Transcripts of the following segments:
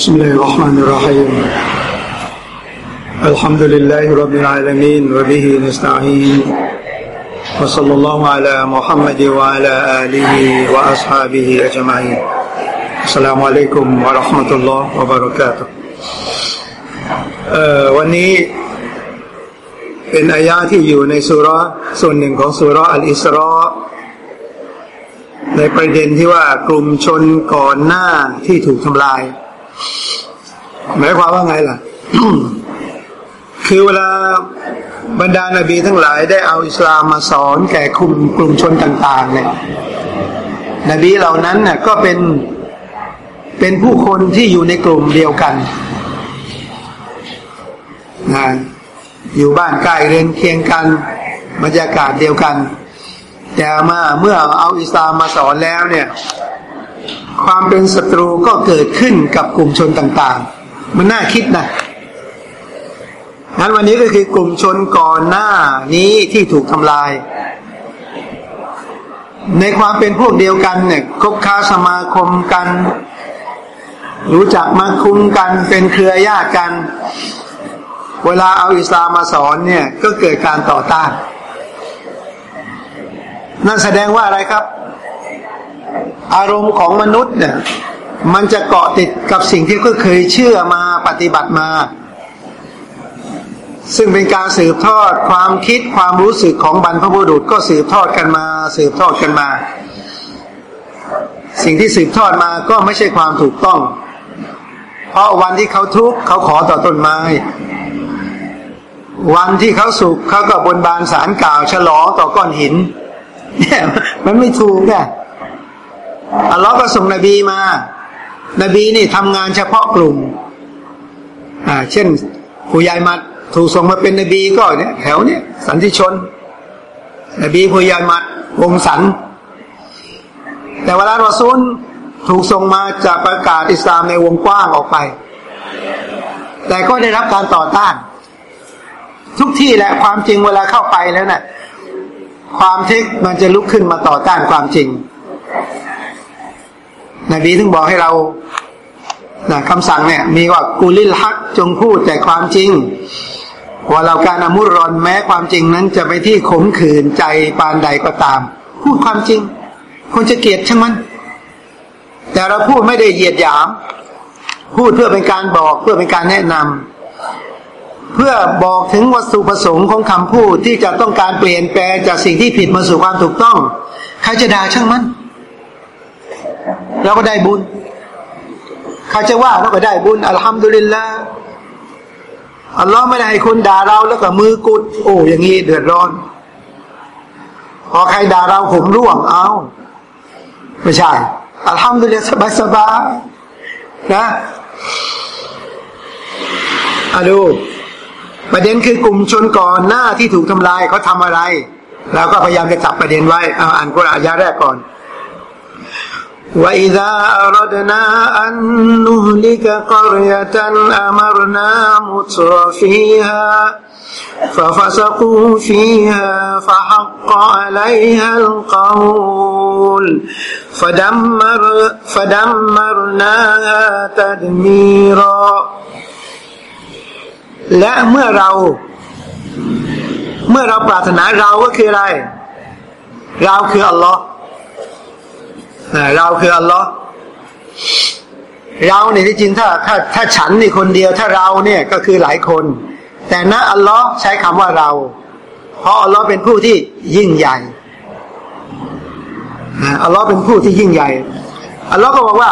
بسم الله الرحمن الرحيم الحمد لله رب العالمين وبه نستعين وصلى الله على محمد وعلى آله وأصحابه أجمعين السلام عليكم ورحمة الله وبركاته วันนี้เป็นอายะที่อยู่ในสุรส่วนหนึ่งของสุรอัลอิสรอในประเด็นที่ว่ากลุ่มชนก่อนหน้าที่ถูกทำลาย หมายความว่าไงล่ะ คือเวลาบรรดานาบีทั้งหลายได้เอาอิสลามมาสอนแก่กลุ่มกลุ่มชนต่างๆเนี่ยนบีเหล่านั้นน่ะก็เป็นเป็นผู้คนที่อยู่ในกลุ่มเดียวกันนะอยู่บ้านใกล้เรือนเคียงกันบรรยากาศเดียวกัน แต่มาเมื่อเอาอิสลามมาสอนแล้วเนี่ย ความเป็นศัตรูก็เกิดขึ้นกับกลุ่มชนต่างๆ มันน่าคิดนะงั้นวันนี้ก็คือกลุ่มชนก่อนหน้านี้ที่ถูกทำลาย ในความเป็นพวกเดียวกันเนี่ยคบค้าสมาคมกัน รู้จักมาคุ้มกันเป็นเครือญาติกัน เวลาเอาอิสลามมาสอนเนี่ยก็เกิดการต่อต้านนั่นแสดงว่าอะไรครับ อารมณ์ของมนุษย์เนี่ยมันจะเกาะติดกับสิ่งที่ก็เคยเชื่อมาปฏิบัติมา ซึ่งเป็นการสืบทอดความคิดความรู้สึกของบรรพบุรุษก็สืบทอดกันมา สืบทอดกันมา สิ่งที่สืบทอดมาก็ไม่ใช่ความถูกต้อง เพราะวันที่เขาทุกข์เขาขอต่อต้นไม้ วันที่เขาสุขเขาก็บนบานสารกล่าว ฉลองต่อก้อนหินเนี่ยมันไม่ถูกไง อัลลอฮ์ก็ส่งนบีมา นบีนี่ทำงานเฉพาะกลุ่ม อ่า เช่นผู้ใหญ่มัดถูกส่งมาเป็นนบีก็เนี่ยแถวเนี่ยสันติชน นบีผู้ใหญ่มัดวงสัน แต่เวลารอซูลถูกส่งมาจะประกาศอิสลามในวงกว้างออกไป แต่ก็ได้รับการต่อต้าน ทุกที่แหละความจริงเวลาเข้าไปแล้วนะ่ะความเท็จมันจะลุกขึ้นมาต่อต้านความจริง นบีถึงบอกให้เรานะคำสั่งเนี่ย มีว่ากูลิลฮักจงพูดแต่ความจริงว่าเราการอมุรอนแม้ความจริงนั้นจะไปที่ขมขืนใจปานใดก็ตาม พูดความจริง คนจะเกลียดช่างมัน แต่เราพูดไม่ได้เหยียดหยาม พูดเพื่อเป็นการบอกเพื่อเป็นการแนะนำเพื่อบอกถึงวัตถุประสงค์ของคำพูดที่จะต้องการเปลี่ยนแปลงจากสิ่งที่ผิดมาสู่ความถูกต้อง ใครจะด่าช่างมัน เราก็ได้บุญใครจะว่าเราก็ได้บุญอัลฮัมดุลิลละอัลลอฮ์ไม่ได้ให้คนด่าเราแล้วก็มือกุด โอ้อย่างนี้เดือดร้อน พอใครด่าเราผมร่วงเอาไม่ใช่อัลฮัมดุลิลละสบายสบายนะอะดูประเด็นคือกลุ่มชนก่อนหน้าที่ถูกทำลายเขาทำอะไรเราก็พยายามจะจับประเด็นไว้อาอ่านกุรอานยาแรกก่อน وإذا أردنا أن نهلك قرية أمرنا متر فيها ففسقوا فيها فحق عليها القول فدمر فدمرناها تدميرا และเมื่อเรา เมื่อเราปรารถนาเราก็คืออะไร เราคืออัลลอฮ์ เราคืออัลลอฮ์เราเนี่ยที่จริงถ้าถ้าถ้าฉันนี่คนเดียว ถ้าเราเนี่ยก็คือหลายคน แต่นะอัลลอฮ์ใช้คำว่าเรา เพราะอัลลอฮ์เป็นผู้ที่ยิ่งใหญ่อัลลอฮ์เป็นผู้ที่ยิ่งใหญ่อัลลอฮ์ก็บอกว่า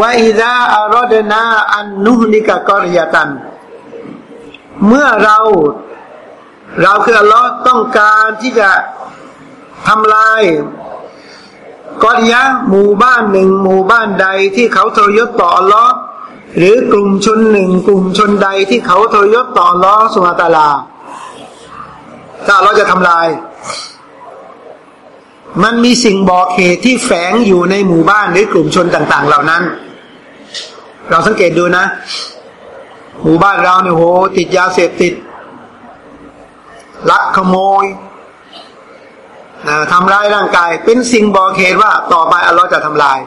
วาอิดาอารอดนาอันนุฮลิกะกอริยตัน เมื่อเรา เราคืออัลลอฮ์ต้องการที่จะทำลาย กอริยะหมู่บ้านหนึ่งหมู่บ้านใดที่เขาทรยศต่ออัลลอฮ์หรือกลุ่มชนหนึ่งกลุ่มชนใดที่เขาทรยศต่ออัลลอฮ์สุมาตาลา ถ้าเราจะทำลาย มันมีสิ่งบอกเหตุที่แฝงอยู่ในหมู่บ้านหรือกลุ่มชนต่าง ๆ เหล่านั้น เราสังเกตดูนะ หมู่บ้านเราเนี่ยโหติดยาเสพติดลักขโมย ทำร้ายร่างกาย เป็นสิ่งบอกเหตุว่าต่อไปอัลลอฮ์จะทำลาย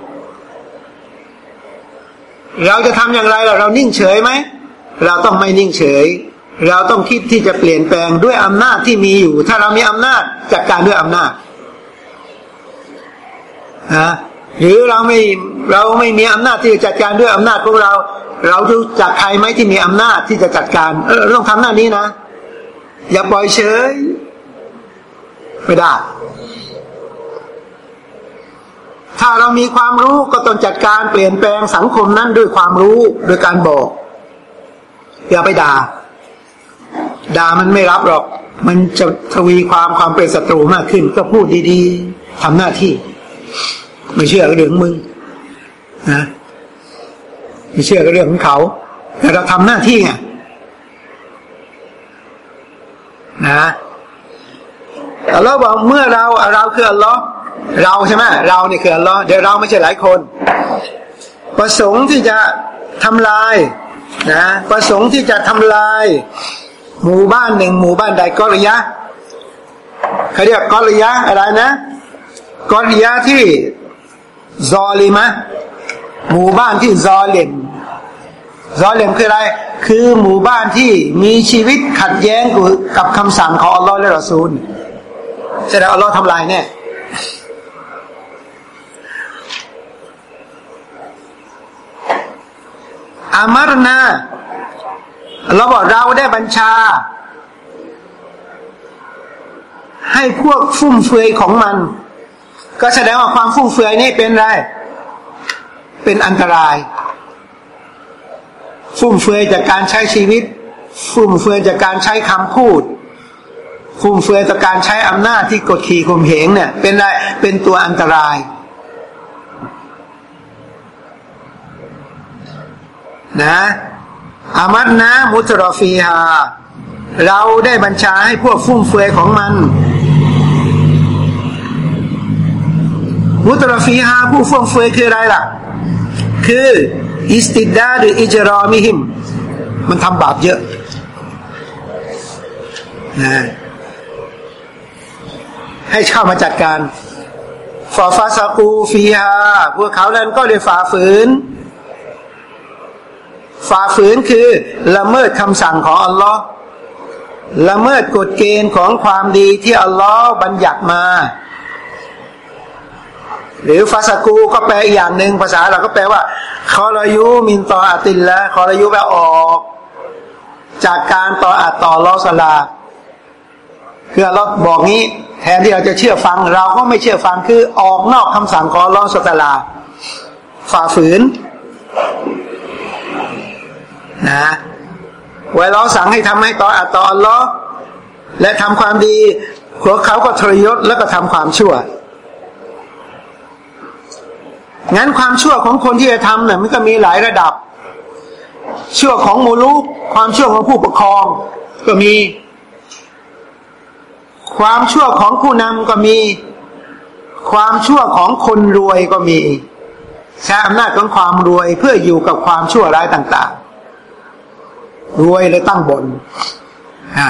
เราจะทำอย่างไรล่ะเรานิ่งเฉยไหม เราต้องไม่นิ่งเฉย เราต้องคิดที่จะเปลี่ยนแปลงด้วยอำนาจที่มีอยู่ ถ้าเรามีอำนาจจัดการด้วยอำนาจนะหรือเราไม่เราไม่มีอำนาจที่จะจัดการด้วยอำนาจของเรา เราจะจักใครไหมที่มีอำนาจที่จะจัดการ เออต้องทำหน้านี้นะ อย่าปล่อยเฉย ไม่ได้ ถ้าเรามีความรู้ก็ต้องจัดการเปลี่ยนแปลงสังคมนั้นด้วยความรู้โดยการบอก อย่าไปด่า ด่ามันไม่รับหรอก มันจะทวีความความเป็นศัตรูมากขึ้น ก็พูดดีๆทำหน้าที่ ไม่เชื่อก็เรื่องมึงนะไม่เชื่อก็เรื่องของเขาแต่เราทำหน้าที่ไงนะ อัลลอฮ์บอกเมื่อเราเราคืออัลลอฮ์เราใช่ไหมเราเนี่ยคืออัลลอฮ์เดี๋ยวเราไม่ใช่หลายคน ประสงค์ที่จะทำลายนะประสงค์ที่จะทำลาย หมู่บ้านหนึ่งหมู่บ้านใดกอริยะเขาเรียกกอริยะอะไรนะกอริยะที่ซอลิมะหมู่บ้านที่ซอเลมซอเลมคืออะไร คือหมู่บ้านที่มีชีวิตขัดแย้งกับคำสั่งของอัลลอฮ์และรอซูล แสดงอัลลอฮ์ทำลายแน่อามารนาเราบอกเราได้บัญชา ให้พวกฟุ่มเฟือยของมัน ก็แสดงว่าความฟุ่มเฟือยนี่เป็นไร เป็นอันตราย ฟุ่มเฟือยจากการใช้ชีวิต ฟุ่มเฟือยจากการใช้คำพูด ฟุ่มเฟือยจากการใช้อำนาจที่กดขี่ข่มเหงเนี่ย เป็นไรเป็นตัวอันตรายนะอามัดนะมุตรอฟีฮาเราได้บัญชาให้พวกฟุ่มเฟือยของมัน มุตรอฟีฮาผู้ฟุ่มเฟือยคืออะไรล่ะ คืออิสติดดาหรืออิจรอมิหิม มันทำบาปเยอะนะ ให้เข้ามาจัดการฟาฟาซากูฟีฮาพวกเขานั้นก็เลยฝ่าฝืน ฝ่าฝืนคือละเมิดคำสั่งของอัลลอฮ์ละเมิดกฎเกณฑ์ของความดีที่อัลลอฮ์บัญญัติมา หรือฟาสกูก็แปลอีกอย่างหนึ่งภาษาเราก็แปลว่าคอรยุมินตออาตินละคอรยุแปลออก จากการต่ออัตต่อลอสลา คือเราบอกงี้แทนที่เราจะเชื่อฟัง เราก็ไม่เชื่อฟังคือออกนอกคำสั่งของลอสลา ฝ่าฝืนนะไว้ล้อสั่งให้ทำให้ต่ออัตตออลลอฮ์และทำความดีพวกเขาก็ทรยศแล้วก็ทำความชั่ว งั้นความชั่วของคนที่จะทำเนี่ยมันก็มีหลายระดับ ชั่วของมูลูกความชั่วของผู้ปกครอง ก็มี ความชั่วของผู้นำก็มี ความชั่วของคนรวยก็มี ใช้อำนาจของความรวยเพื่ออยู่กับความชั่วร้ายต่าง ๆ รวยเลยตั้งบนอ่า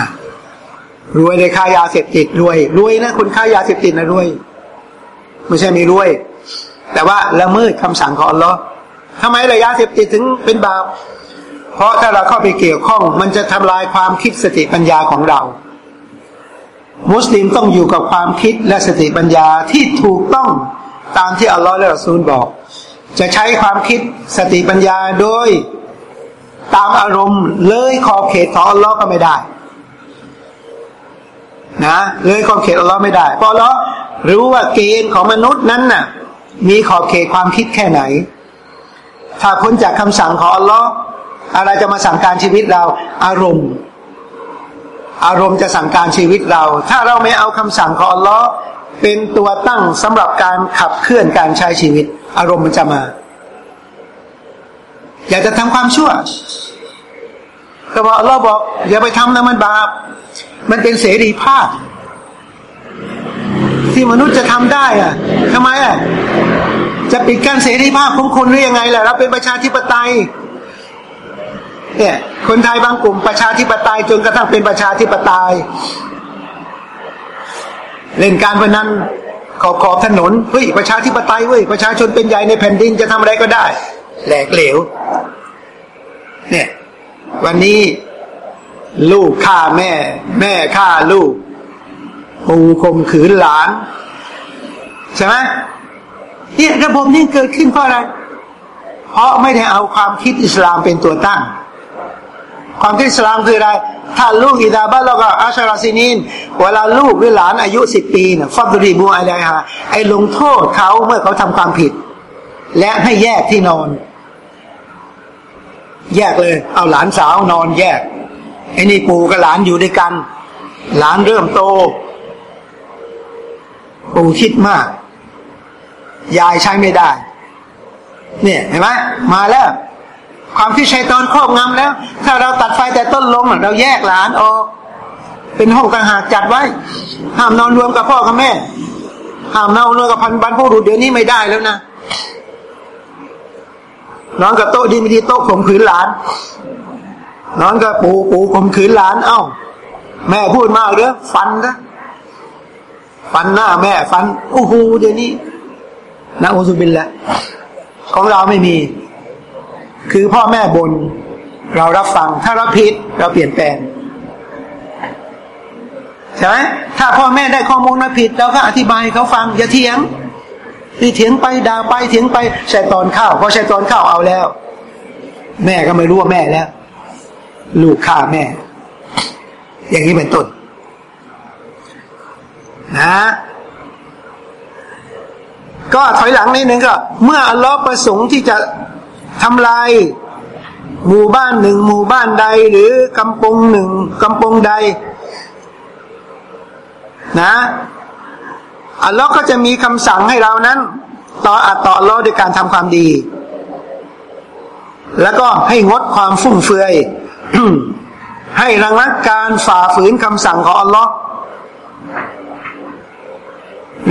รวยเลยค้ายาเสพติดรวย รวยนะคุณค้ายาเสพติดนะรวย ไม่ใช่มีรวย แต่ว่าละเมิดคำสั่งของอัลลอฮ์ทำไมระยาเสพติดถึงเป็นบาป เพราะถ้าเราเข้าไปเกี่ยวข้อง มันจะทำลายความคิดสติปัญญาของเรา มุสลิมต้องอยู่กับความคิดและสติปัญญาที่ถูกต้องตามที่อัลลอฮ์และรอซูลบอก จะใช้ความคิดสติปัญญาโดยตามอารมณ์เลยขอบเขตของอัลลอฮ์ก็ไม่ได้ นะเลยขอบเขตอัลลอฮ์ไม่ได้เพราะเรารู้ว่าเกณฑ์ของมนุษย์นั้นน่ะ มีขอบเขตความคิดแค่ไหน ถ้าพ้นจากคำสั่งของอัลลอฮ์อะไรจะมาสั่งการชีวิตเราอารมณ์ อารมณ์จะสั่งการชีวิตเรา ถ้าเราไม่เอาคำสั่งของอัลลอฮ์เป็นตัวตั้งสำหรับการขับเคลื่อนการใช้ชีวิต อารมณ์มันจะมา อยากจะทำความชั่วก็บอกเราบอก อย่าไปทำนะมันบาป มันเป็นเสรีภาพ ที่มนุษย์จะทำได้อะทำไมอะจะปิดกั้นเสรีภาพของคนหรือยังไงล่ะเราเป็นประชาธิปไตย เนี่ยคนไทยบางกลุ่มประชาธิปไตยจนกระทั่งเป็นประชาธิปไตย เล่นการพนันขอบขอบถนนเฮ้ยประชาธิปไตยเว้ยประชาชนเป็นใหญ่ในแผ่นดินจะทำอะไรก็ได้ แหลกเหลว เนี่ย วันนี้ลูกฆ่าแม่ แม่ฆ่าลูกปูข่มขืนหลาน ใช่ไหมเนี่ยระบบนี้เกิดขึ้นเพราะอะไร เพราะไม่ได้เอาความคิดอิสลามเป็นตัวตั้ง ความคิดอิสลามคืออะไร ถ้าลูกอิดาบ้านเราก็อาชาราซินิน เวลาลูกหรือหลานอายุสิบปีเนี่ยฟัดรีบูอะไรฮะไอ้ลงโทษเขาเมื่อเขาทำความผิด และให้แยกที่นอน แยกเลย เอาหลานสาวนอนแยกไอ้นี่ปู่กับหลานอยู่ด้วยกัน หลานเริ่มโต ปู่คิดมาก ยายใช้ไม่ได้ เนี่ยเห็นไหมมาแล้ว ความที่ชัยตอนครอบงำแล้ว ถ้าเราตัดไฟแต่ต้นลมเราแยกหลานออก เป็นห้องต่างหากจัดไว้ ห้ามนอนรวมกับพ่อกับแม่ ห้ามนอนรวมกับพันบันผู้ดูเดี๋ยวนี้ไม่ได้แล้วนะนอนกับโต๊ะดีไม่ดีโต๊ะข่มขืนหลาน นอนกับปู่ปู่ข่มขืนหลาน เอ้า แม่พูดมากเด้อฟันนะฟันหน้าแม่ ฟันโอ้โหเดี๋ยวนี้นะอุสุบินละของเราไม่มี คือพ่อแม่บน เรารับฟัง ถ้าเราผิดเราเปลี่ยนแปลงใช่ไหมถ้าพ่อแม่ได้ข้อมูลมาผิดเราก็อธิบายเขาฟังอย่าเถียงที่เถียงไปด่าไปเถียงไปใช้ตอนข้าวพอใช้ตอนข้าวเอาแล้ว แม่ก็ไม่รู้ว่าแม่แล้ว ลูกฆ่าแม่ อย่างนี้เป็นต้นนะก็ถอยหลังนิดนึงก็ เมื่ออัลลอฮ์ประสงค์ที่จะ ทำลายหมู่บ้านหนึ่งหมู่บ้านใด หรือกำปงหนึ่งกำปงใด นะอัลลอฮ์ก็จะมีคำสั่งให้เรานั้น ต่ออัตต่ออัลลอฮ์ด้วยการทำความดี แล้วก็ให้งดความฟุ่มเฟือยให้ระงับการฝ่าฝืนคำสั่งของอัลลอฮ์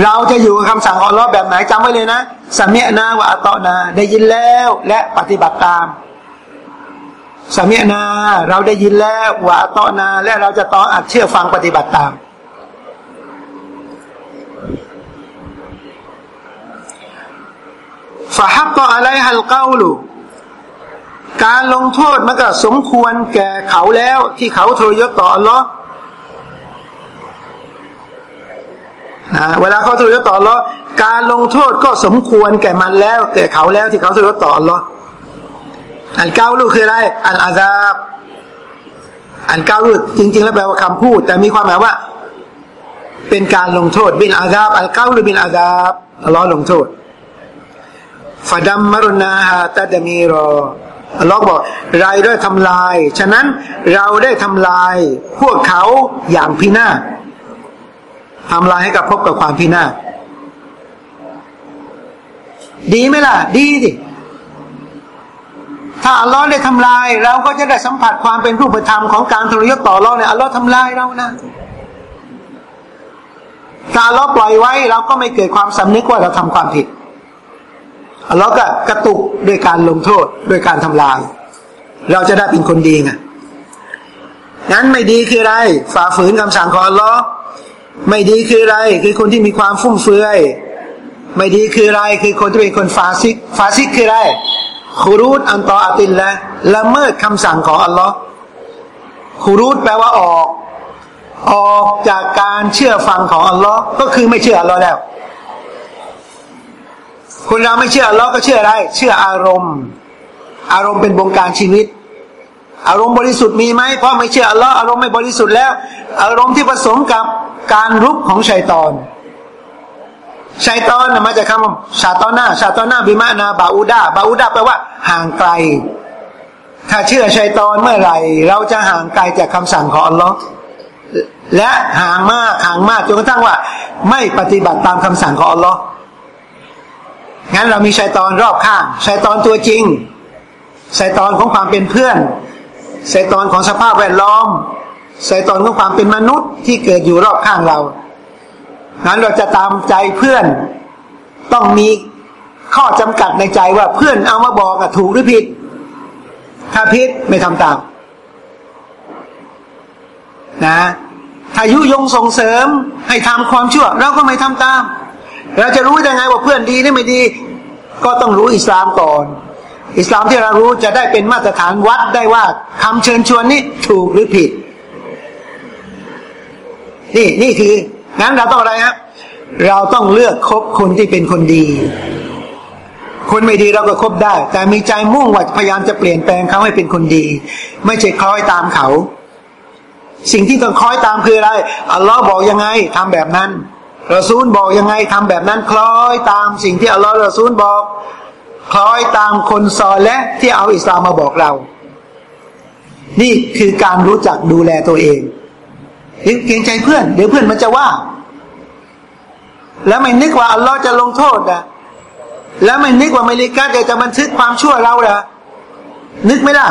เราจะอยู่กับคำสั่งอัลลอฮ์แบบไหนจำไว้เลยนะสมียนาวะอัตอนา ได้ยินแล้วและปฏิบัติตามสมียนา เราได้ยินแล้ววะอัตอนา และเราจะต่ออัดเชื่อฟังปฏิบัติตามฟะฮับต่ออะไรฮัลเกาลูการลงโทษมันก็สมควรแก่เขาแล้วที่เขาทรยศต่ออัลลอฮ์นะ เวลาเขาทรยศต่ออัลลอการลงโทษก็สมควรแก่มันแล้วแก่เขาแล้วที่เขาทรยศต่ออัลลออันเก้าลูกคืออะไร อันอาซาบอันเก้าลูกจริง ๆ แล้วแปลว่าคำพูด แต่มีความหมายว่า เป็นการลงโทษบินอาซาบอันเก้าลูกบินอาซาบอัลลอฮ์ลงโทษฟาดัมมารนาฮาตาดมีรออัลลอฮ์บอกเราได้ทำลาย ฉะนั้นเราได้ทำลายพวกเขาอย่างพินาศ ทำลายให้กับพบกับความพินาศดีไหมล่ะ ดีดิถ้าอัลลอฮ์ได้ทำลาย เราก็จะได้สัมผัสความเป็นรูปธรรมของการทรยศต่อเราเนี่ยอัลลอฮ์ทำลายเรานะถ้าอัลลอฮ์ปล่อยไว้ เราก็ไม่เกิดความสำนึกว่าเราทำความผิดอัลลอฮ์ก็กระตุกด้วยการลงโทษด้วยการทำลาย เราจะได้เป็นคนดีไงงั้นไม่ดีคืออะไรฝ่าฝืนคำสั่งของอัลลอฮ์ ไม่ดีคืออะไร คือคนที่มีความฟุ่มเฟือย ไม่ดีคืออะไร คือคนที่เป็นคนฟาซิก ฟาซิกคืออะไรخروج عن طاعة الله ละเมิดคำสั่งของอัลลอฮ์خروج แปลว่าออก ออกจากการเชื่อฟังของอัลลอฮ์ก็คือไม่เชื่ออัลลอฮ์แล้วคนเราไม่เชื่ออัลลอฮ์ก็เชื่ออะไร เชื่ออารมณ์ อารมณ์เป็นบงการชีวิต อารมณ์บริสุทธิ์มีไหมเพราะไม่เชื่ออัลลอฮ์อารมณ์ไม่บริสุทธิ์แล้ว อารมณ์ที่ผสมกับการรุกของชัยตอนชัยตอนมาจากคำชาตอนาชาตอนาบิมานาบาอูดาบาอูดาแปลว่า ห่างไกล ถ้าเชื่อชัยตอนเมื่อไหร่ เราจะห่างไกลจากคำสั่งของอัลลอฮ์และห่างมากห่างมากจนกระทั่งว่า ไม่ปฏิบัติตามคำสั่งของอัลลอฮ์งั้นเรามีชัยตอนรอบข้างชัยตอนตัวจริงชัยตอนของความเป็นเพื่อน ชัยตอนของสภาพแวดล้อมชัยตอนของความเป็นมนุษย์ที่เกิดอยู่รอบข้างเรางั้นเราจะตามใจเพื่อนต้องมีข้อจำกัดในใจว่าเพื่อนเอามาบอกอะถูกหรือผิด ถ้าผิดไม่ทำตาม นะ ถ้ายุยงส่งเสริมให้ทำความชั่ว เราก็ไม่ทำตาม เราจะรู้ยังไงว่าเพื่อนดีหรือไม่ดี ก็ต้องรู้อิสลามก่อน อิสลามที่เรารู้จะได้เป็นมาตรฐานวัดได้ว่าคำเชิญชวนนี้ถูกหรือผิด นี่นี่คืองั้นเราต้องอะไรครับเราต้องเลือกคบคนที่เป็นคนดี คนไม่ดีเราก็คบได้ แต่มีใจมุ่งหว่าพยายามจะเปลี่ยนแปลงเขาให้เป็นคนดี ไม่ใช่คล้อยตามเขา สิ่งที่ต้องคล้อยตามคืออะไรอัลลอฮ์บอกยังไงทำแบบนั้นรอซูลบอกยังไงทำแบบนั้นคล้อยตามสิ่งที่อัลลอฮ์รอซูลบอก คล้อยตามคนซอและที่เอาอิสลามมาบอกเรา นี่คือการรู้จักดูแลตัวเองเกรงใจเพื่อน เดี๋ยวเพื่อนมันจะว่า แล้วไม่นึกว่าอัลลอฮ์จะลงโทษนะแล้วไม่นึกว่าเมริกาจะบันทึกความชั่วเราเหรอนึกไม่ได้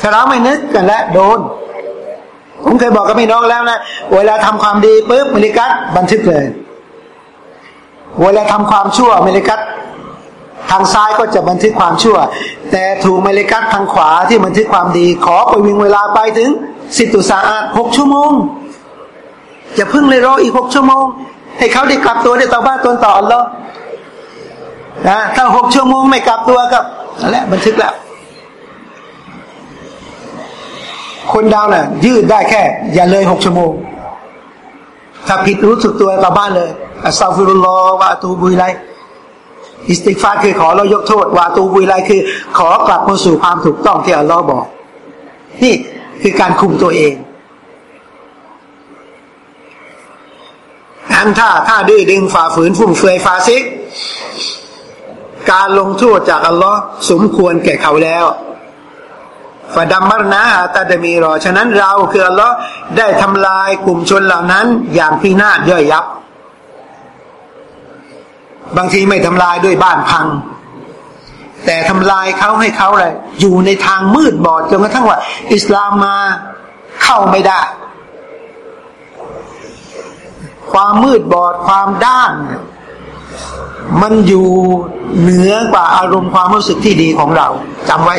ถ้าเราไม่นึกกันแล้วโดน ผมเคยบอกกับพี่น้องแล้วนะ เวลาทำความดีปุ๊บเมริกาบันทึกเลย เวลาทำความชั่วเมริกา ทางซ้ายก็จะบันทึกความชั่ว แต่ถูกเมริกาทางขวาที่บันทึกความดี ขอไปวิ่งเวลาไปถึงสิตุสาอาหกชั่วโมงจะพึ่งเลยรออีกหกชั่วโมง ให้เขาได้กลับตัวได้ต่อบ้านตัวต่ออัลลอฮ์นะถ้าหกชั่วโมงไม่กลับตัวกับอะไรบันทึกแล้ว คนดาวน่ะ ยืดได้แค่ อย่าเลยหกชั่วโมง ถ้าผิดรู้สึกตัวกลับบ้านเลยأستغفر الله وأتوب إليه استغفار คือขอเรายกโทษ وأتوب إليه คือ ขอกลับมาสู่ความถูกต้องที่อัลลอฮ์บอก นี่คือการคุมตัวเองอันถ้าถ้าดื้อดึงฝ่าฝืนฟุ่มเฟือยฟาซิก การลงโทษจากอัลลอฮ์สมควรแก่เขาแล้วฟาดัมมารนะตาดมีรอ ฉะนั้นเราคืออัลลอฮ์ได้ทำลายกลุ่มชนเหล่านั้นอย่างพินาศย่อยยับ บางทีไม่ทำลายด้วยบ้านพัง แต่ทำลายเขาให้เขาอะไรอยู่ในทางมืดบอดจนกระทั่งว่า อิสลามมาเข้าไม่ได้ ความมืดบอดความด้าน มันอยู่เหนือกว่าอารมณ์ความรู้สึกที่ดีของเราจำไว้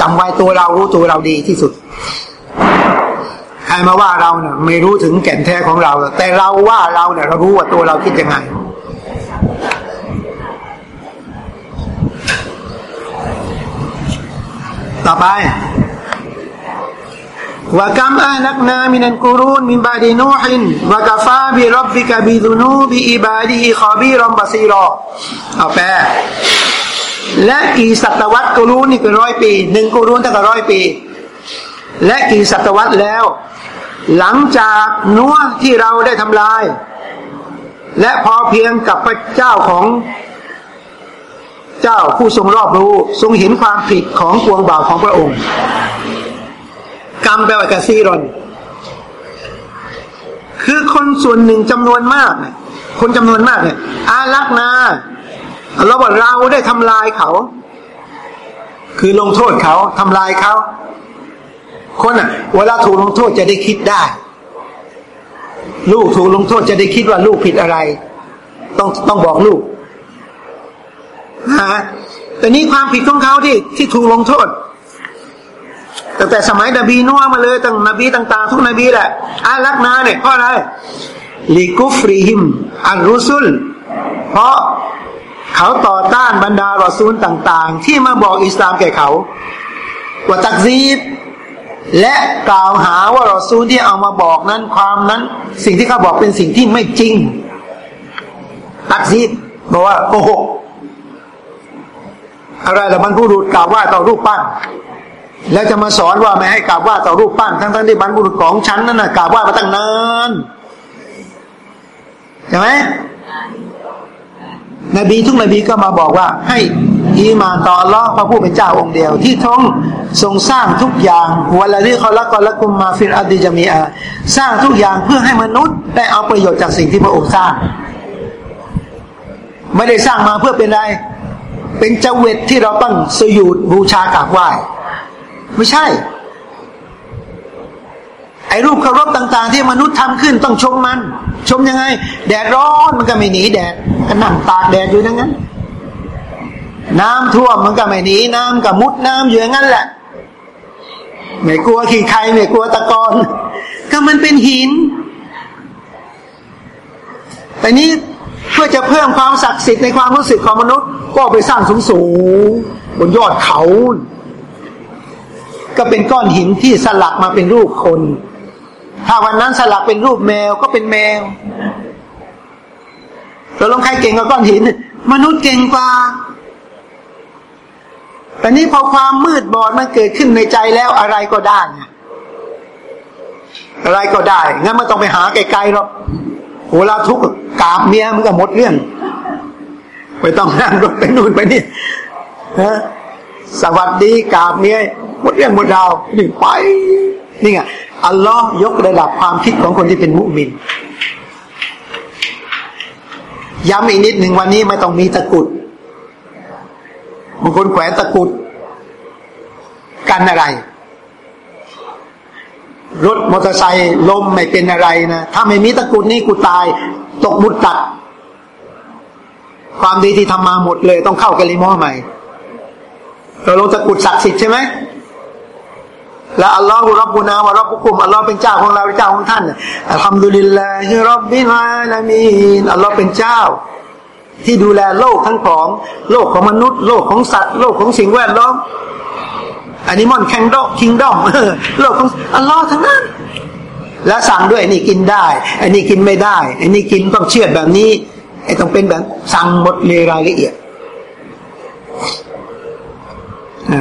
จำไว้ตัวเรารู้ตัวเราดีที่สุดใครมาว่าเราเนี่ยไม่รู้ถึงแก่นแท้ของเรา แต่เราว่าเราเนี่ยเรารู้ว่าตัวเราคิดยังไง ต่อไปว่ากัมอานักนามินันกูรูนมินบาดีนูฮินวะกาฟาบิรับบิกบิดุนูบิอิบาดีขอบีรอมบาซีรอเอาแปลและกี่ศตวรรษกูรูนี่คือร้อยปีหนึ่งกูรูนตั้งแต่ร้อยปี และกี่ศตวรรษแล้ว หลังจากนัวที่เราได้ทำลาย และพอเพียงกับพระเจ้าของเจ้าผู้ทรงรอบรู้ทรงเห็นความผิดของปวงบ่าวของพระองค์ กรรมแปลว่ากซีรอน คือคนส่วนหนึ่งจำนวนมากเนี่ยคนจำนวนมากเนี่ยอาลักนาเราบอกเราได้ทำลายเขา คือลงโทษเขาทำลายเขา คนอะ เวลาถูกลงโทษจะได้คิดได้ ลูกถูกลงโทษจะได้คิดว่าลูกผิดอะไร ต้องต้องบอกลูกฮะแต่นี้ความผิดของเขาที่ที่ถูกลงโทษตั้งแต่สมัยนบีนัวมาเลยตั้งนบีต่าง ๆ ทุกนบีแหละอาลักนาเนี่ยเพราะอะไรลิกุฟรีฮิมอัลรุซุล เพราะเขาต่อต้านบรรดารอซูลต่าง ๆ ที่มาบอกอิสลามแก่เขาว่าตักซีด และกล่าวหาว่ารอซูลที่เอามาบอกนั้นความนั้น สิ่งที่เขาบอกเป็นสิ่งที่ไม่จริง ตักซีดบอกว่าโกหกอะไรละมันผู้ดูกล่าวว่าต่อรูปปั้น แล้วจะมาสอนว่าไม่ให้กราบว่าต่อรูปปั้น ทั้งทั้งที่บรรพุรุษของฉันนั่นน่ะกราบว่ามาตั้งนานใช่ไหมนบีทุกนบีก็มาบอกว่าให้ อีมานต่อลอพระผู้เป็นเจ้าองค์เดียว ที่ท้องทรงสร้างทุกอย่างวันละที่เขาละกอละกุมมาฟิรอดีจะมีอาสร้างทุกอย่างเพื่อให้มนุษย์ได้เอาประโยชน์จากสิ่งที่พระองค์สร้าง ไม่ได้สร้างมาเพื่อเป็นอะไร เป็นเจวิตที่เราต้องสยุดบูชากราบไหว้ไม่ใช่ ไอ้รูปเคารพต่าง ๆ ที่มนุษย์ทำขึ้นต้องชมมัน ชมยังไง แดดร้อนมันก็ไม่หนีแดดก็นั่งตากแดดอยู่อย่างนั้น น้ำท่วมมันก็ไม่หนีน้ำก็มุดน้ำอยู่อย่างนั้นแหละ ไม่กลัวขี้ใครไม่กลัวตะกอนก็มันเป็นหินแต่นี้พื่อจะเพิ่มความศักดิ์สิทธิ์ในความรู้สึกของมนุษย์ ก็ไปสร้างสูงสูงบนยอดเขา ก็เป็นก้อนหินที่สลักมาเป็นรูปคน ถ้าวันนั้นสลักเป็นรูปแมวก็เป็นแมวเราลงใครเก่งกว่าก้อนหิน มนุษย์เก่งกว่า แต่นี้พอความมืดบอดมันเกิดขึ้นในใจแล้วอะไรก็ได้ไงอะไรก็ได้ งั้นไม่ต้องไปหาไกลๆหรอกโหลาทุกข์กราบเมียมันก็หมดเรื่องไม่ต้องนั่งรถไปนู่นไปนี่ฮะสวัสดีกราบเมียหมดเรื่องหมดราวนี่ไปนี่ไงอัลลอฮ์ยกระดับความคิดของคนที่เป็นมุมินย้ำอีกนิดหนึ่งวันนี้ไม่ต้องมีตะกุด บางคนแขวนตะกุด กันอะไร รถมอเตอร์ไซค์ล้มไม่เป็นอะไรนะ ถ้าไม่มีตะกุดนี่กูตาย ตกบุตรตัด ความดีที่ทำมาหมดเลย ต้องเข้ากะลิมอใหม่เราลงตะกุดศักดิ์สิทธิ์ใช่ไหมและอัลลอฮฺรับบุนาวะรับบุคุมอัลลอฮ์เป็นเจ้าของเราเจ้าของท่านอัลฮัมดุลิลลาฮิรับบิลอาลามีนอัลลอฮ์เป็นเจ้า ที่ดูแลโลกทั้งของ โลกของมนุษย์ โลกของสัตว์ โลกของสิ่งแวดล้อมอันนี้มอนแคนดอคิงดอมโลกของอัลลอฮ์ทั้งนั้น แล้วสั่งด้วยนี่กินได้ อันนี้กินไม่ได้อันนี้กินต้องเชื่อแบบนี้ไอ้ต้องเป็นแบบสั่งหมดเลยรายละเอียด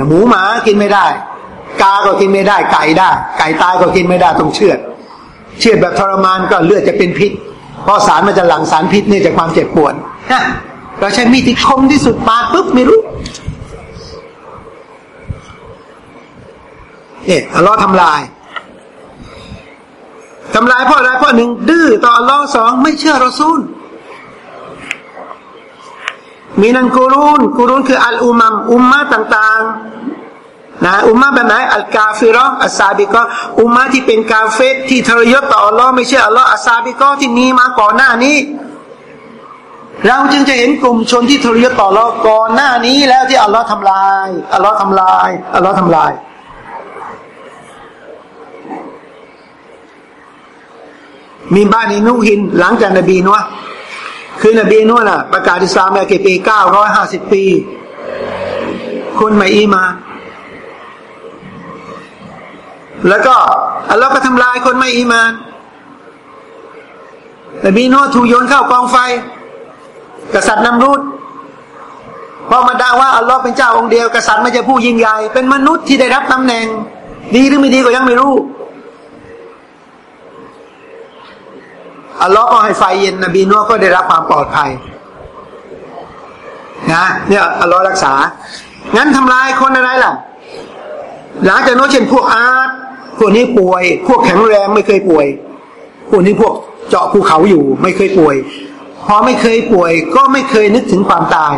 หมูหมากินไม่ได้ กาก็กินไม่ได้ ไก่ได้ ไก่ตายก็กินไม่ได้ต้องเชือด เชือดแบบทรมานก็เลือดจะเป็นพิษ เพราะสารมันจะหลั่งสารพิษเนี่ยจากความเจ็บปวด เราใช้มีดที่คมที่สุดปาดปุ๊บไม่รู้เนี่ยอัลลอฮ์ทำลายทำลายเพราะอะไรเพราะหนึ่งดื้อต่ออัลลอฮ์สองไม่เชื่อรอซูลมีนันกูรุนกูรุนคืออัลอุมัมอุมมะต่างๆนะอุมมะแบบไหนอัลกาฟิรออัสซาบิกออุมมะที่เป็นกาเฟรที่ทรยศต่ออัลลอฮ์ไม่เชื่ออัลลอฮ์السابقة ที่มีมาก่อนหน้านี้ เราจึงจะเห็นกลุ่มชนที่ทรยศต่ออัลลอฮ์ก่อนหน้านี้แล้วที่อัลลอฮ์ทำลายอัลลอฮ์ทำลายอัลลอฮ์ทำลาย من بعد نوح หลังจากนบีนัวห์คือนบีนัวห์น่ะ ประกาศอิสลามมากี่ปีเก้าร้อยห้าสิบปี คนไม่อีมา แล้วก็อัลลอฮ์ก็ทำลายคนไม่อีมานแต่มีโนถูกโยนเข้ากองไฟ กษัตริย์นำรุดพอมาด่าว่าอัลลอฮ์เป็นเจ้าองค์เดียวกษัตริย์ไม่ใช่ผู้ยิ่งใหญ่เป็นมนุษย์ที่ได้รับตำแหน่ง ดีหรือไม่ดีก็ยังไม่รู้อัลลอฮ์ก็ให้ไฟเย็นนบีนัวก็ได้รับความปลอดภัยนะเนี่ยอัลลอฮ์รักษา งั้นทำลายคนอะไรล่ะ หลังจากนั้นเช่นพวกอาร์ตพวกนี้ป่วย พวกแข็งแรงไม่เคยป่วย พวกนี้พวกเจาะภูเขาอยู่ไม่เคยป่วย พอไม่เคยป่วย ก็ไม่เคยนึกถึงความตาย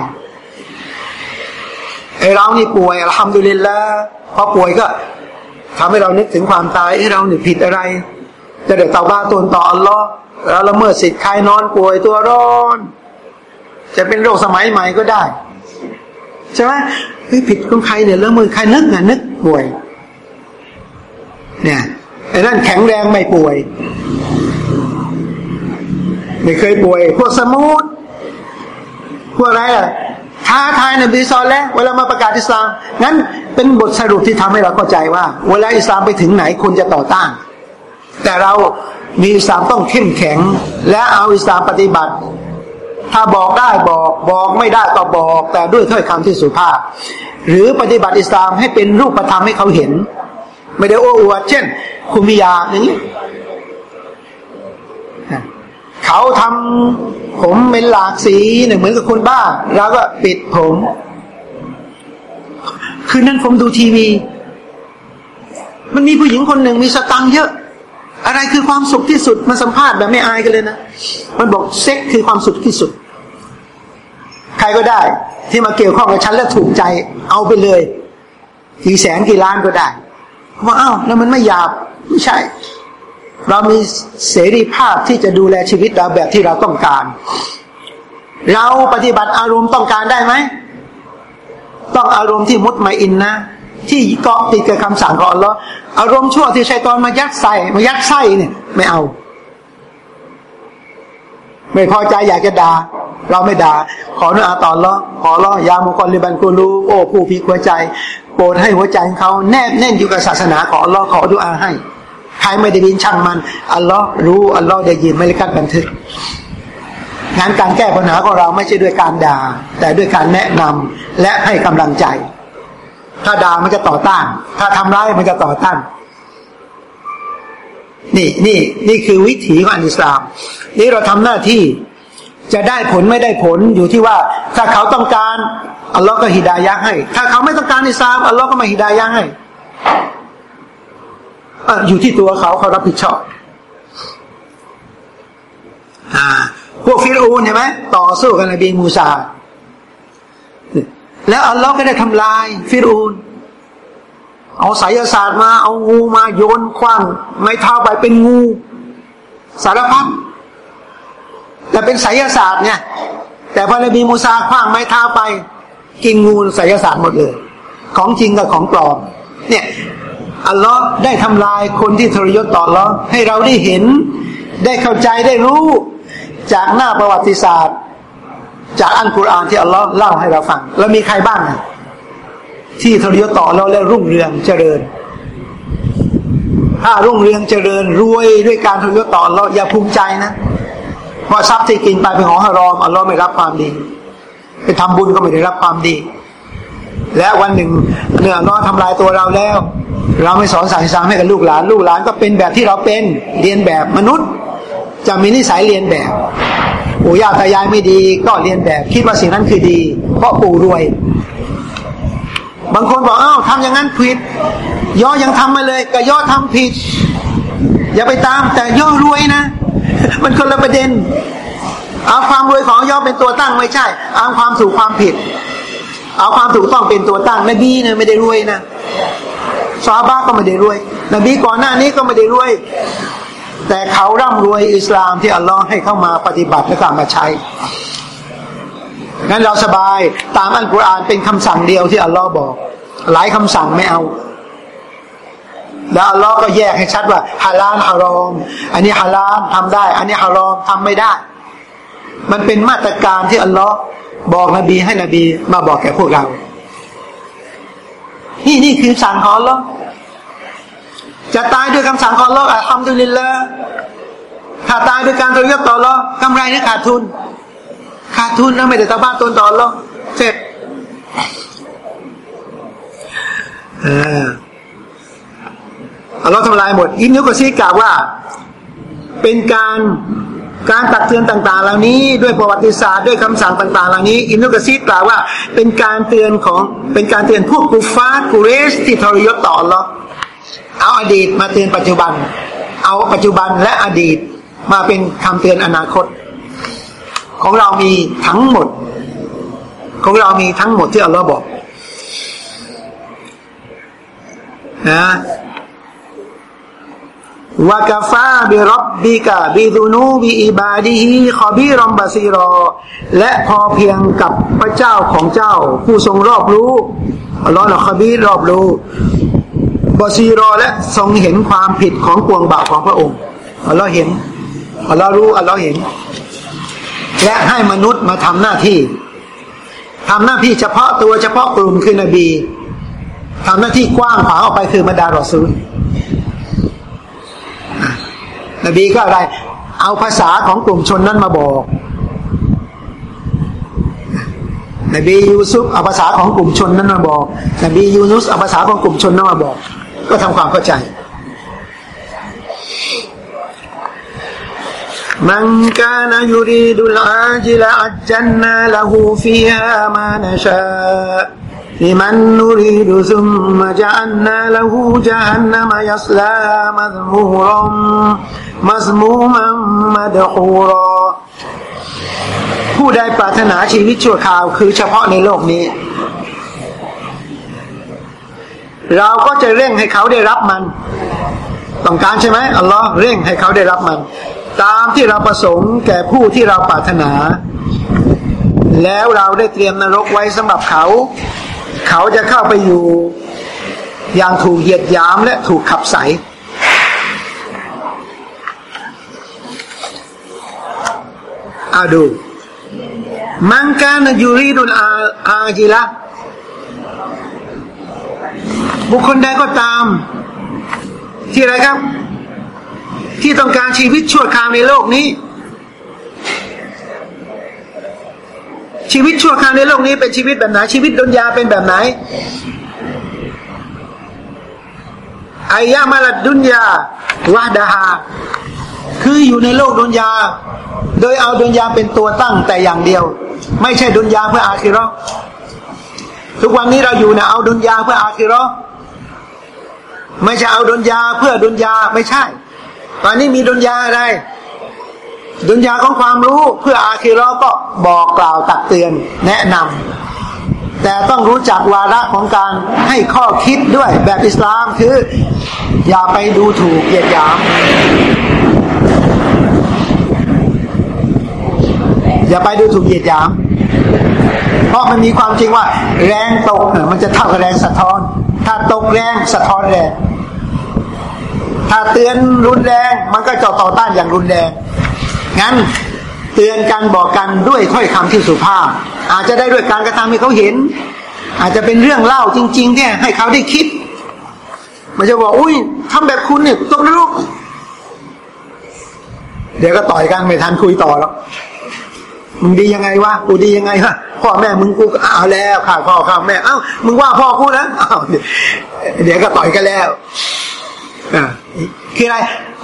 ไอ้เรานี่ป่วยทำดูลินแล้วพอป่วยก็ทำให้เรานึกถึงความตายไอ้เราเนี่ยผิดอะไร จะเดือดตาบ้าตนต่ออัลลอฮ์เราละเมิดสิทธิ์ใครนอนป่วยตัวร้อน จะเป็นโรคสมัยใหม่ก็ได้ ใช่ไหมผิดของใครเนี่ยละเมิดใครนึกไงนึกป่วย เนี่ยไอ้นั่นแข็งแรงไม่ป่วย ไม่เคยป่วย พวกสมุดพวกอะไรอะท้าทายนบีซอนแล้วเวลามาประกาศอิสลามงั้นเป็นบทสรุปที่ทำให้เราเข้าใจว่า เวลาอิสลามไปถึงไหนคนจะต่อต้าน แต่เรามีอิสลามต้องเข้มแข็ง และเอาอิสลามปฏิบัติ ถ้าบอกได้บอกบอกไม่ได้ก็บอก แต่ด้วยถ้อยคำที่สุภาพ หรือปฏิบัติอิสลามให้เป็นรูปธรรมให้เขาเห็น ไม่ได้โอ้อวดเช่นคุณมียาอย่างนี้ เขาทำผมเป็นหลากสีเนี่ยเหมือนกับคนบ้าเราก็ปิดผม คืนนั้นผมดูทีวี มันมีผู้หญิงคนหนึ่งมีสตังเยอะ อะไรคือความสุขที่สุดมาสัมภาษณ์แบบไม่อายกันเลยนะ มันบอกเซ็กคือความสุขที่สุด ใครก็ได้ ที่มาเกี่ยวข้องกับฉันแล้วถูกใจเอาไปเลยกี่แสนกี่ล้านก็ได้ว่าอ้าวแล้วมันไม่หยาบไม่ใช่ เรามีเสรีภาพที่จะดูแลชีวิตเราแบบที่เราต้องการ เราปฏิบัติอารมณ์ต้องการได้ไหม ต้องอารมณ์ที่มุดมาอินนะ ที่เกาะติดกับคำสั่งของอัลลอฮ์อารมณ์ชั่วที่ชัยตอนมายัดใส่มายัดไส้เนี่ย ไม่เอา ไม่พอใจอยากจะด่าเราไม่ด่าขอเนื้อต่อละขอละยามุคอลิบันกูรูโอ้ผู้พีหัวใจโปรดให้หัวใจเขาแนบแน่นอยู่กับศาสนาขอลลอฮ์ขอดุอาให้ ใครไม่ได้ยินช่างมัน อัลลอฮ์รู้อัลลอฮ์ได้ยินไม่ได้กันบันทึกงานการแก้ปัญหาของเราไม่ใช่ด้วยการด่า แต่ด้วยการแนะนำและให้กำลังใจ ถ้าด่ามันจะต่อต้าน ถ้าทำร้ายมันจะต่อต้าน นี่นี่นี่คือวิถีของอิสลาม นี่เราทำหน้าที่จะได้ผลไม่ได้ผลอยู่ที่ว่า ถ้าเขาต้องการอัลลอฮ์ก็ฮิดายะให้ ถ้าเขาไม่ต้องการอิสลามอัลลอฮ์ก็มาฮิดายะให้ อยู่ที่ตัวเขาเขารับผิดชอบอ่าพวกฟิรูนใช่ไหมต่อสู้กับนบีมูซา แล้วอัลลอฮ์ก็ได้ทำลายฟิรูน เอาสายศาสตร์มา เอางูมาโยนคว้างไม้เท้าไปเป็นงู สารพัดแต่เป็นสายศาสตร์เนี่ย แต่พอนบีมูซาคว้างไม้เท้าไป กินงูสายศาสตร์หมดเลย ของจริงกับของปลอม เนี่ย อัลลอฮ์ได้ทำลายคนที่ทรยศต่ออัลลอฮ์ให้เราได้เห็น ได้เข้าใจได้รู้จากหน้าประวัติศาสตร์ จากอันกุรอานที่อัลลอฮ์เล่าให้เราฟัง แล้วมีใครบ้างที่ทรยศต่อเราแล้วรุ่งเรืองเจริญ ถ้ารุ่งเรืองเจริญรวยด้วยการทรยศต่อเราอย่าภูมิใจนะเพราะทรัพย์ที่กินไปเป็นของฮารอมอัลลอฮ์ไม่รับความดี ไปทำบุญก็ไม่ได้รับความดี และวันหนึ่งเนื้อน้อทำลายตัวเราแล้ว เราไม่สอนสั่งสอนให้กับลูกหลาน ลูกหลานก็เป็นแบบที่เราเป็นเรียนแบบมนุษย์ จะมีนิสัยเรียนแบบปู่ย่าตายายไม่ดีก็เรียนแบบคิดว่าสิ่งนั้นคือดี เพราะปู่รวย บางคนบอกอ้าวทำอย่างนั้นผิดย่อยังทำมาเลยก็ย่อทำผิด อย่าไปตามแต่ย่อรวยนะ มันคนละประเด็นเอาความรวยของย่อเป็นตัวตั้งไม่ใช่เอาความถูกความผิด เอาความถูกต้องเป็นตัวตั้งนบีเนี่ยไม่ได้รวยนะ ซาบะก็ไม่ได้รวย นบีก่อนหน้านี้ก็ไม่ได้รวย แต่เขาร่ำรวยอิสลามที่อัลลอฮ์ให้เข้ามาปฏิบัติและกามาใช้งั้นเราสบายตามอัลกุรอานเป็นคำสั่งเดียวที่อัลลอฮ์บอก หลายคำสั่งไม่เอา แล้วอัลลอฮ์ก็แยกให้ชัดว่าฮาลาลฮารอม อันนี้ฮาลาลทำได้ อันนี้ฮารอมทำไม่ได้ มันเป็นมาตรการที่อัลลอฮ์บอกนบีให้นบีมาบอกแก่พวกเรา นี่นี่คือสั่งของลอจะตายด้วยคำสั่งของลออะทำดุลิลละถ้าตายด้วยการตัวยกต่อลอกำไรนี่ขาดทุน ขาดทุนแล้วไม่ได้ตาบ้านตนต่อลอเสร็จอัลลอฮ์ทำลายหมด อิมนุกซีกล่าวว่า เป็นการ การตักเตือนต่างๆ เหล่านี้ด้วยประวัติศาสตร์ด้วยคำสั่งต่างๆ เหล่านี้ อินุกซีกล่าวว่า เป็นการเตือนของเป็นการเตือนพวกกุฟาร์กุเรสที่ทรยศต่ออัลลอเอาอดีตมาเตือนปัจจุบัน เอาปัจจุบันและอดีตมาเป็นคำเตือนอนาคต ของเรามีทั้งหมด ของเรามีทั้งหมดที่อัลลอฮ์บอกนะ วากาฟาบิรับบิกะบิดูนูบิอิบาดีฮีขอบีรอมบาซีรอ และพอเพียงกับพระเจ้าของเจ้า ผู้ทรงรอบรู้อัลลอฮ์นะขบีรอบรู้บาซีรอและทรงเห็นความผิดของปวงบาปของพระองค์อัลลอฮ์เห็นอัลลอฮ์รู้อัลลอฮ์เห็น และให้มนุษย์มาทำหน้าที่ทำหน้าที่เฉพาะตัวเฉพาะกลุ่มคือนบีทำหน้าที่กว้างขวางออกไปคือบรรดารอซูล นบีก็อะไร เอาภาษาของกลุ่มชนนั้นมาบอก นบียูซุฟเอาภาษาของกลุ่มชนนั้นมาบอก นบียูนุสเอาภาษาของกลุ่มชนนั้นมาบอก ก็ทำความเข้าใจมันกานยูรีดุล อาจิลอัจจันนาละหูฟีฮามานะชา لمن نريد ثم جعلنا له جهنم يصلاها مذمورا مذموما مدحورا ผู้ใดปรารถนาชีวิตชั่วคราวคือเฉพาะในโลกนี้ เราก็จะเร่งให้เขาได้รับมัน ต้องการใช่ไหมอัลลอฮ์เร่งให้เขาได้รับมัน ตามที่เราประสงค์แก่ผู้ที่เราปรารถนา แล้วเราได้เตรียมนรกไว้สำหรับเขา เขาจะเข้าไปอยู่อย่างถูกเหยียดยามและถูกขับใสอาดู มันการยูรีดุลอาอาจิละ บุคคลใดก็ตาม ที่อะไรครับ ที่ต้องการชีวิตชั่วคราวในโลกนี้ ชีวิตชั่วคราวในโลกนี้เป็นชีวิตแบบไหน ชีวิตดุนยาเป็นแบบไหนอายะมาลดุนยาวะดาฮาคืออยู่ในโลกดุนยา โดยเอาดุนยาเป็นตัวตั้งแต่อย่างเดียว ไม่ใช่ดุนยาเพื่ออาคิรอทุกวันนี้เราอยู่เนี่ยเอาดุนยาเพื่ออาคิรอไม่ใช่เอาดุนยาเพื่อดุนยาไม่ใช่ ตอนนี้มีดุนยาอะไร ดุนยาของความรู้เพื่ออาคิรอก็บอกกล่าวตักเตือนแนะนำแต่ต้องรู้จักวาระของการให้ข้อคิดด้วยแบบอิสลามคือ อย่าไปดูถูกเหยียดหยาม อย่าไปดูถูกเหยียดหยาม เพราะมันมีความจริงว่า แรงตกมันจะเท่ากับแรงสะท้อน ถ้าตกแรงสะท้อนแรงถ้าเตือนรุนแรงมันก็จะต่อต้านอย่างรุนแรง งั้นเตือนกันบอกกันด้วยถ้อยคำที่สุภาพ อาจจะได้ด้วยการกระทำให้เขาเห็น อาจจะเป็นเรื่องเล่าจริงๆที่ย ให้เขาได้คิด มันจะบอกอุ้ยทำแบบคุณเนี่ยตกนรกเดี๋ยวก็ต่อยกันไม่ทันคุยต่อแล้วมึงดียังไงวะกูดียังไงวะพ่อแม่มึงกูเอาแล้วข่าพ่อข่าแม่เอ้ามึงว่าพ่อกูนะอ้าเดี๋ยวก็ต่อยกันแล้วอ่าคืออะไร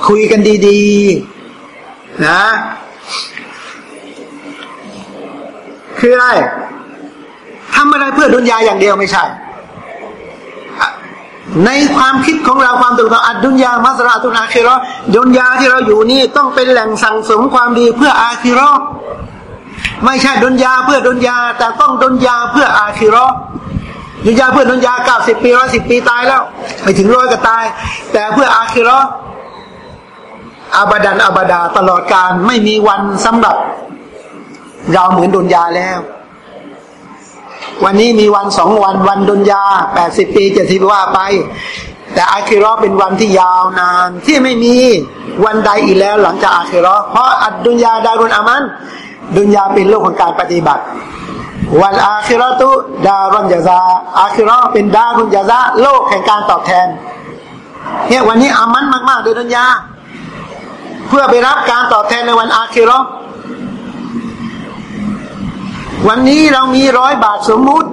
คุยกันดีๆ นะ คืออะไรทำอะไรเพื่อดุนยาอย่างเดียวไม่ใช่ ในความคิดของเราความถูกต้องอัดดุนยามัสราตุนาคิรอดุนยาที่เราอยู่นี่ต้องเป็นแหล่งสั่งสมความดีเพื่ออาคิรอไม่ใช่ดุนยาเพื่อดุนยา แต่ต้องดุนยาเพื่ออาคิรอดุนยาเพื่อดุนยาเก้าสิบปีร้อยสิบปีตายแล้วไม่ถึงร้อยก็ตาย แต่เพื่ออาคิรอ อาบดันอาบดาตลอดการไม่มีวันสำหรับเราเหมือนดุนยาแล้ว วันนี้มีวันสองวันวันดุนยาแปดสิบปีเจ็ดสิบว่าไป แต่อาคิรอเป็นวันที่ยาวนานที่ไม่มีวันใดอีกแล้วหลังจากอาคิรอเพราะอัดดุนยาดารุนอามันดุนยาเป็นโลกของการปฏิบัติวันอาคิรอตุดารุนยาซาอาคิรอเป็นดารุนยาซาโลกแห่งการตอบแทนเนี่ยวันนี้อามันมากๆในดุนยา พื่อไปรับการตอบแทนในวันอาคิรอวันนี้เรามีร้อยบาทสมมุติ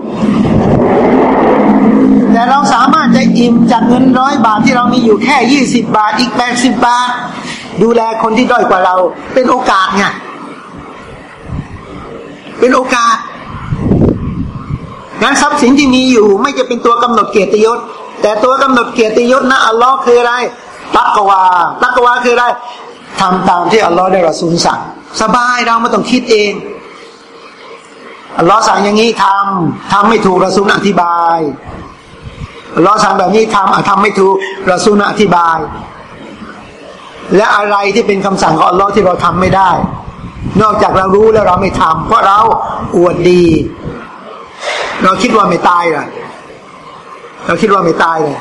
แต่เราสามารถจะอิ่มจากเงินร้อยบาทที่เรามีอยู่แค่ยี่สิบบาทอีกแปดสิบบาท ดูแลคนที่ด้อยกว่าเรา เป็นโอกาสไงเป็นโอกาสงั้นทรัพย์สินที่มีอยู่ ไม่จะเป็นตัวกำหนดเกียรติยศ แต่ตัวกำหนดเกียรติยศนะอัลลอฮ์คืออะไรตักวาตักวาคืออะไร ทำตามที่อัลลอฮ์ได้รอซูลสั่ง สบายเราไม่ต้องคิดเอง อัลลอฮ์สั่งอย่างนี้ทำทำไม่ถูกรอซูลอธิบายอัลลอฮ์สั่งแบบนี้ทำทำไม่ถูกรอซูลอธิบาย และอะไรที่เป็นคำสั่งของอัลลอฮ์ที่เราทำไม่ได้ นอกจากเรารู้แล้วเราไม่ทำเพราะเราอวดดี เราคิดว่าไม่ตายเลยเราคิดว่าไม่ตายเลย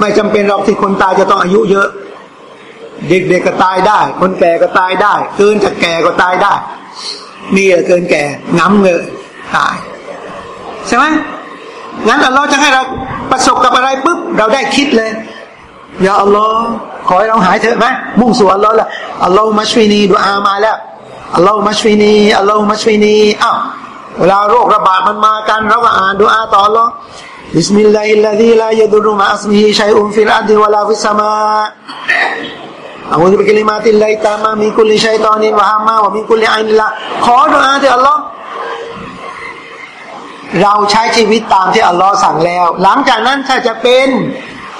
ไม่จำเป็นเราที่คนตายจะต้องอายุเยอะ เด็กๆก็ตายได้ คนแก่ก็ตายได้ เกินจากแก่ก็ตายได้มีเกินแก่ง้ำเลยตายใช่ไหมงั้นอัลลอฮ์จะให้เราประสบกับอะไรปุ๊บเราได้คิดเลยอย่าอัลลอฮ์ขอให้เราหายเถอะไหมมุ่งสู่อัลลอฮ์ละอัลลอฮ์มัชฟินีดูอามาแล้วอัลลอฮ์มัชฟินีอัลลอฮ์มัชฟินีอ้าวเวลาโรคระบาดมันมากันเราก็อ่านดูอาต่ออัลลอฮ์ อาวุธบิกลิมาตินไลตามามีคุลิชัยตอนนี้วะฮามาวะมีกุลิอันละขอดุอาเถอะอัลลอฮ์เราใช้ชีวิตตามที่อัลลอฮ์สั่งแล้ว หลังจากนั้นถ้าจะเป็น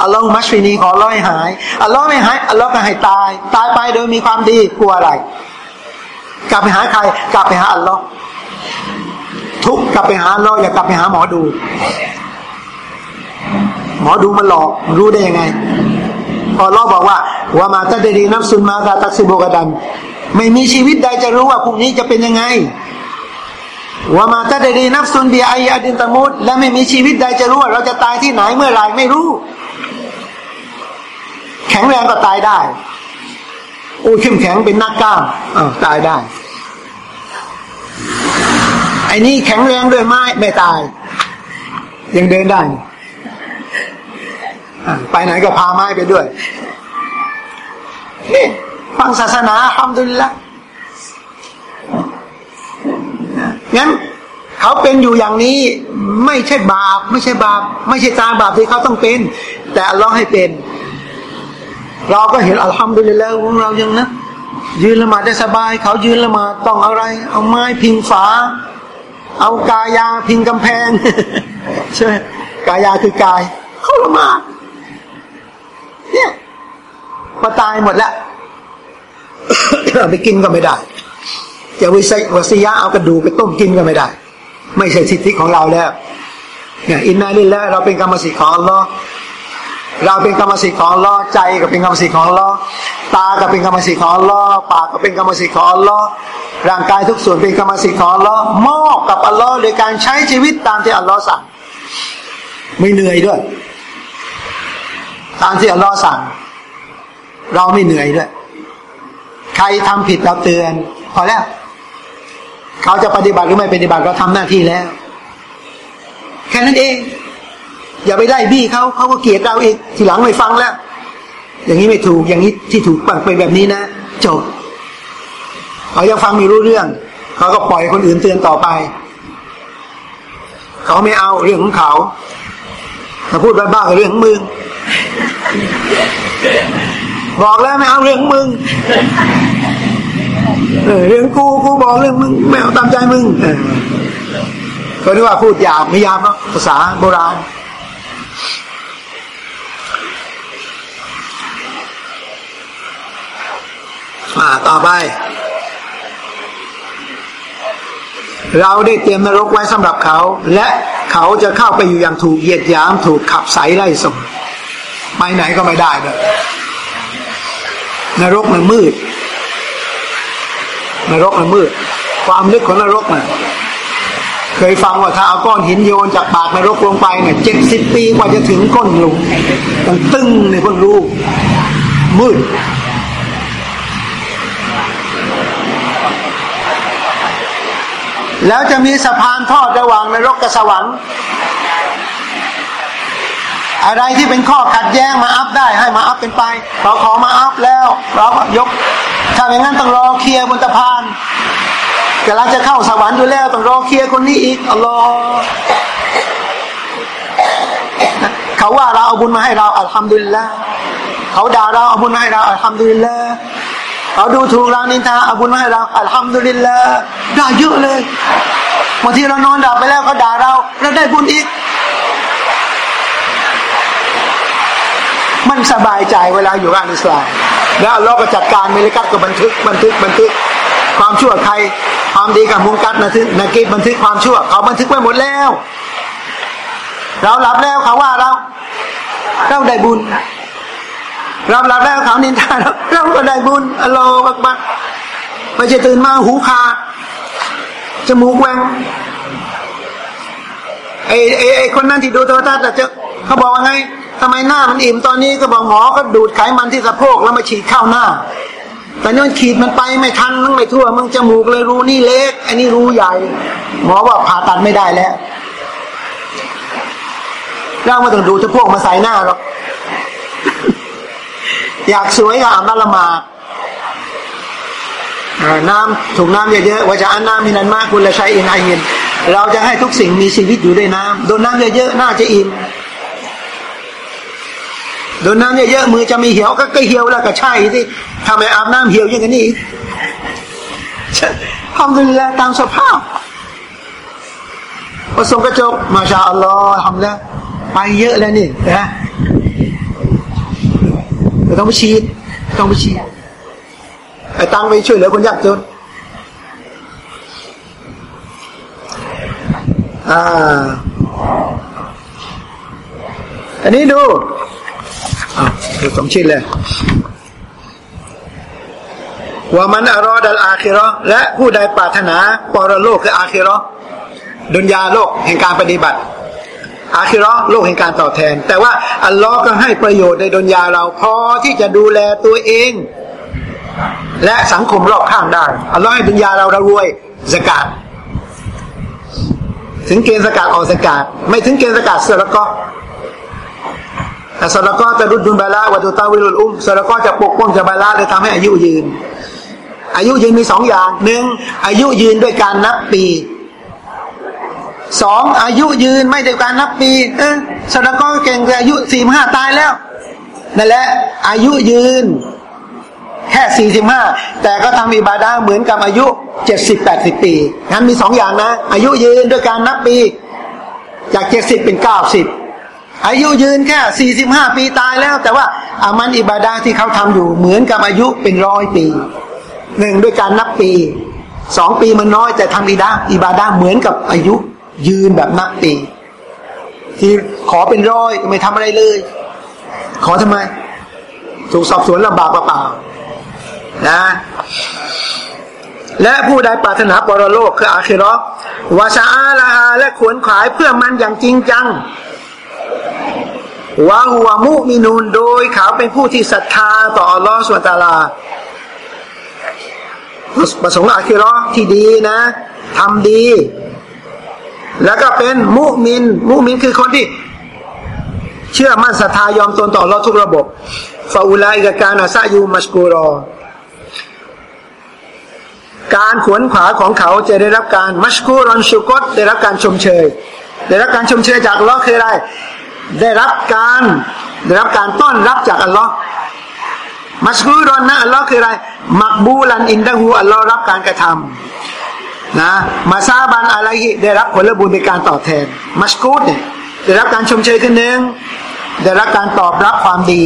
อัลลอฮ์มัชฟินีขอร้อยหายอัลลอฮ์ไม่หายอัลลอฮ์ก็ให้ตาย ตายไปโดยมีความดีกลัวอะไร กลับไปหาใคร กลับไปหาอัลลอฮ์ทุกกลับไปหาอัลลอฮ์อย่ากลับไปหาหมอดู หมอดูมันหลอกรู้ได้ยังไง พอเราบอกว่าว่ามาตัดดีนับสุนมาตาตักซิโบกดันไม่มีชีวิตใดจะรู้ว่าพรุ่งนี้จะเป็นยังไงว่ามาตัดดีนับสุนเบียไออดินตะมุดและไม่มีชีวิตใดจะรู้ว่าเราจะตายที่ไหนเมื่อไรไม่รู้ แข็งแรงก็ตายได้โอ้เข้มแข็งเป็นนักกล้ามอ้าวตายได้ไออ้นี่แข็งแรงด้วยไม้ไม่ตาย ยังเดินได้ ไปไหนก็พาไม้ไปด้วย นี่ฟังศาสนาทำดุลละงั้นเขาเป็นอยู่อย่างนี้ไม่ใช่บาป ไม่ใช่บาป ไม่ใช่ตาบาปที่เขาต้องเป็น แต่อัลอฮ์ให้เป็น เราก็เห็นอัลฮัมดุลิลละของเรายังนะยืนละหมาดได้สบาย เขายืนละหมาดต้องอะไร เอาไม้พิงฝา เอากายาพิงกำแพงใช่ไหมกายาคือกาย เขาละหมาด เนี่ยพอตายหมดแล้วไปกินก็ไม่ได้จะวิสัยวสิยะเอากระดูกไปต้มกินก็ไม่ได้ ไม่ใช่สิทธิของเราแล้วเนี่ยอินนาลิแล้วเราเป็นกรรมสิทธิ์ของอัลลอฮ์เราเป็นกรรมสิทธิ์ของอัลลอฮ์ใจก็เป็นกรรมสิทธิ์ของอัลลอฮ์ตาก็เป็นกรรมสิทธิ์ของอัลลอฮ์ปากก็เป็นกรรมสิทธิ์ของอัลลอฮ์ร่างกายทุกส่วนเป็นกรรมสิทธิ์ของอัลลอฮ์มอบกับอัลลอฮ์โดยการใช้ชีวิตตามที่อัลลอฮ์สั่งไม่เหนื่อยด้วย ตามที่อัลลอฮ์สั่ง เราไม่เหนื่อยด้วย ใครทำผิดเราเตือน พอแล้ว เขาจะปฏิบัติหรือไม่ปฏิบัติเราทำหน้าที่แล้ว แค่นั้นเอง อย่าไปไล่บี้เขาเขาก็เกลียดเราอีก ทีหลังไม่ฟังแล้ว อย่างนี้ไม่ถูกอย่างนี้ที่ถูกปังไปแบบนี้นะจบเขายังฟังไม่รู้เรื่อง เขาก็ปล่อยคนอื่นเตือนต่อไป เขาไม่เอาเรื่องของเขาถ้าพูดบ้าๆกับเรื่องของมึง บอกแล้วไม่เอาเรื่องมึงเออเรื่องกูกูบอกเรื่องมึงไม่เอาตามใจมึงเออเขาเรียกว่าพูดหยาบไม่หยาบเนาะภาษาโบราณอ่าต่อไป เราได้เตรียมนรกไว้สำหรับเขา และเขาจะเข้าไปอยู่อย่างถูกเหยียดหยาม ถูกขับใสไล่ส่ง ไปไหนก็ไม่ได้เลยนรกมันมืด นรกมันมืด ความลึกของนรกน่ะเคยฟังว่าถ้าเอาก้อนหินโยนจากปากนรกลงไปเนี่ยเจ็ดสิบปีกว่าจะถึงก้นลงมันตึ้งในคนรู้ มืด แล้วจะมีสะพานทอดระหว่างนรกกับสวรรค์ อะไรที่เป็นข้อขัดแย้งมาอัพได้ให้มาอัพเป็นไป เราขอมาอัพแล้ว เราก็ยก ถ้าอย่างนั้นต้องรอเคลียร์บนสะพานกำลังจะเข้าสวรรค์อยู่แล้วต้องรอเคลียร์คนนี้อีกอัลลอฮเขาว่าเราเอาบุญมาให้เราอัลฮัมดุลิลละเขาด่าเราเอาบุญมาให้เราอัลฮัมดุลิลละเขาดูถูกเรานินทาเอาบุญมาให้เราอัลฮัมดุลิลละได้เยอะเลยบางทีเรานอนดับไปแล้วเขาด่าเราเราได้บุญอีก มันสบายใจเวลาอยู่บ้านอิสลามแล้วเราก็จัดการเมลิกัตก็บันทึกบันทึกบันทึกความชั่วใครความดีกับมุงกัดนะทึกนากีบันทึกความชั่ว เขาบันทึกไว้หมดแล้ว เราหลับแล้วเขาว่าเราเราได้บุญเราหลับแล้วเขานินทาเราเราก็ได้บุญอัลลอฮฺบักบักไม่ใช่ตื่นมาหูขาดจมูกแหวงไอไอ้ไอ้คนนั้นที่ดูโทรทัศน์จะเขาบอกว่าไง ทำไมหน้ามันอิ่มตอนนี้ก็บอกหมอก็ดูดไขมันที่สะโพกแล้วมาฉีดเข้าหน้า แต่นี่มันขีดมันไปไม่ทันมันไม่ทั่วมึงจมูกเลยรูนี่เล็กอันนี้รูใหญ่ หมอว่าผ่าตัดไม่ได้แล้วเราไม่ต้องดูสะโพกมาใส่หน้าหรอกอยากสวยก็อาบน้ำละหมาดน้ำถูกน้ำเยอะๆว่าจะอันน้ำมีนันมากคุณละใช้อินไอเห็นเราจะให้ทุกสิ่งมีชีวิตอยู่ด้วยน้ำโดนน้ำเยอะๆน่าจะอิ่ม โดนน้ำเยอะๆมือจะมีเหี่ยวก็ก็เหี่ยวแล้วก็ใช่สิทำไมอาบน้ำเหี่ยวอย่างนี้ทำดีแล้วตามสภาพพอส่งกระจกมาชาอัลลอฮ์ทำแล้วไปเยอะแล้วนี่นะต้องไปฉีดต้องไปฉีดไอ้ตังไปช่วยเหลือคนยากจนอ่าอันนี้ดู อ่าดูสองชิ้นเลยว่ามันอรอดัลอาคิรอและผู้ใดปรารถนาปรโลกคืออาคิรอดุนยาโลกแห่งการปฏิบัติ อาคิรอโลกแห่งการตอบแทน แต่ว่าอัลลอฮ์ก็ให้ประโยชน์ในดุนยาเราพอที่จะดูแลตัวเอง และสังคมรอบข้างได้อัลลอฮ์ให้ดุนยาเราเรารวยสกาดถึงเกณฑ์สกัดออกสกัดไม่ถึงเกณฑ์สกัดเสร็จก็แต่ สระก็จะรุดดุลบาลาวัตุตาวิรุลอุ้มสระก็จะปกป้องจะบาลาเลยทำให้อายุยืน อายุยืนมีสองอย่างหนึ่งอายุยืนด้วยการนับปีสองอายุยืนไม่ด้วยการนับปี เออสระก็เก่งแต่อายุสี่ห้าตายแล้วนั่นแหละอายุยืน แค่สี่สิบห้าแต่ก็ทำอิบาดาเหมือนกับอายุเจ็ดสิบแปดสิบปีงั้นมีสองอย่างนะ อายุยืนด้วยการนับปี จากเจ็ดสิบเป็นเก้าสิบ อายุยืนแค่สี่สิบห้าปีตายแล้ว แต่ว่าอามันอิบาดาที่เขาทำอยู่เหมือนกับอายุเป็นร้อยปีหนึ่งด้วยการนับปีสองปีมันน้อยแต่ทำอิดาอิบาดาเหมือนกับอายุยืนแบบนับปี ที่ขอเป็นร้อยไม่ทำอะไรเลย ขอทำไม ถูกสอบสวนลำบากเปล่านะและผู้ใดปรารถนาปรโลกคืออาคิรอวาชาอาลาและขวนขวายเพื่อมันอย่างจริงจัง วะหัวมุมินูนโดยเขาเป็นผู้ที่ศรัทธาต่ออัลลอฮฺส่วนตาลาประสงค์อาคิรอที่ดีนะทำดี แล้วก็เป็นมุมิน มุมินคือคนที่เชื่อมั่นศรัทธายอมตนต่ออัลอทุกระบบฟาอุลัยกับการอาซายูมัชกูรอ การขวนขวาของเขาจะได้รับการมัชกูรอนชุกตได้รับการชมเชย ได้รับการชมเชยจากลอคืออะไร ได้รับการได้รับการต้อนรับจากอัลลอฮ์มัสกูรอนนะอัลลอฮ์คืออะไร มักบูลันอินดะฮูอัลลอฮ์รับการกระทำนะมาซาบันอะไรได้รับผลบุญในการตอบแทน มัสกูดเนี่ยได้รับการชมเชยขึ้นหนึ่งได้รับการตอบรับความดี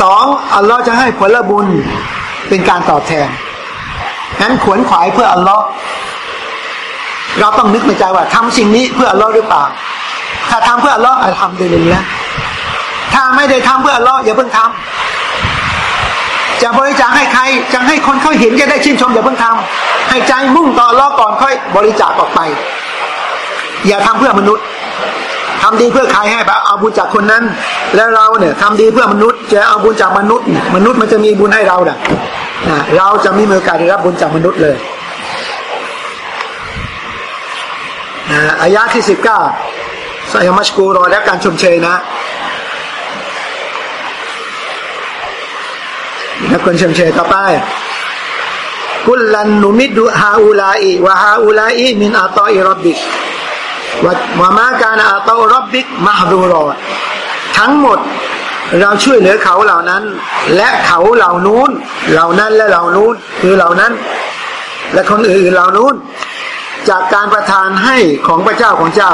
สองอัลลอฮ์จะให้ผลบุญเป็นการตอบแทนนั้นขวนขวายเพื่ออัลลอฮ์เราต้องนึกในใจว่าทำสิ่งนี้เพื่ออัลลอฮ์หรือเปล่า ถ้าทำเพื่ออัลลอฮ์อัลฮัมดุลิลละถ้าไม่ได้ทำเพื่ออัลลอฮ์อย่าเพิ่งทำจะบริจาคให้ใคร จะให้คนเขาเห็นจะได้ชื่นชมอย่าเพิ่งทำให้ใจมุ่งต่ออัลลอฮ์ก่อนค่อยบริจาคออกไป อย่าทำเพื่อมนุษย์ทำดีเพื่อใครให้แบบเอาบุญจากคนนั้น แล้วเราเนี่ยทำดีเพื่อมนุษย์ จะเอาบุญจากมนุษย์ มนุษย์มันจะมีบุญให้เราเน่ะเราจะไม่มีโอกาสได้รับบุญจากมนุษย์เลยอายะที่สิบเก้า สายมัชกูรอและการชมเชยนะนักคนชมเชยต่อไปกุลลันนุมิดุฮาอูลาอีวะฮาอูลาอีมินอาตออิรับบิกวะวะมาการอาตอรับบิกมหดูรอทั้งหมดเราช่วยเหลือเขาเหล่านั้น และเขาเหล่านู้นเหล่านั้นและเหล่านู้นคือเหล่านั้น และคนอื่นเหล่านู้น จากการประทานให้ของพระเจ้าของเจ้า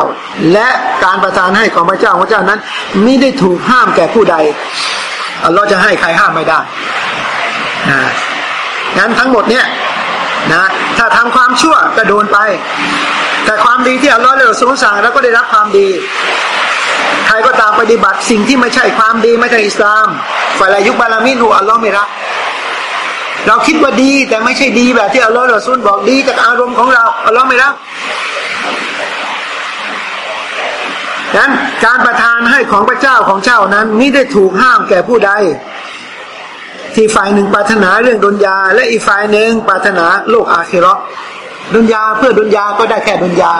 และการประทานให้ของพระเจ้าของเจ้านั้นไม่ได้ถูกห้ามแก่ผู้ใดอัลลอฮ์จะให้ใครห้ามไม่ได้นะงั้นทั้งหมดเนี้ยนะถ้าทำความชั่วก็โดนไป แต่ความดีที่อัลลอฮ์เลือกสูงสั่งแล้วก็ได้รับความดีใครก็ตามปฏิบัติสิ่งที่ไม่ใช่ความดีไม่ใช่อิสลามฝ่ายยุคบาลามินูอัลลอฮ์ไม่รัก เราคิดว่าดีแต่ไม่ใช่ดีแบบที่อัลลอฮฺเราซุนบอกดีจากอารมณ์ของเราอัลลอฮ์ไม่รับดังนั้นการประทานให้ของพระเจ้าของเจ้านั้นไม่ได้ถูกห้ามแก่ผู้ใด ที่ฝ่ายหนึ่งปรารถนาเรื่องดุนยา และอีกฝ่ายหนึ่งปรารถนาโลกอาคิรอดุนยาเพื่อดุนยาก็ได้แค่ดุนยา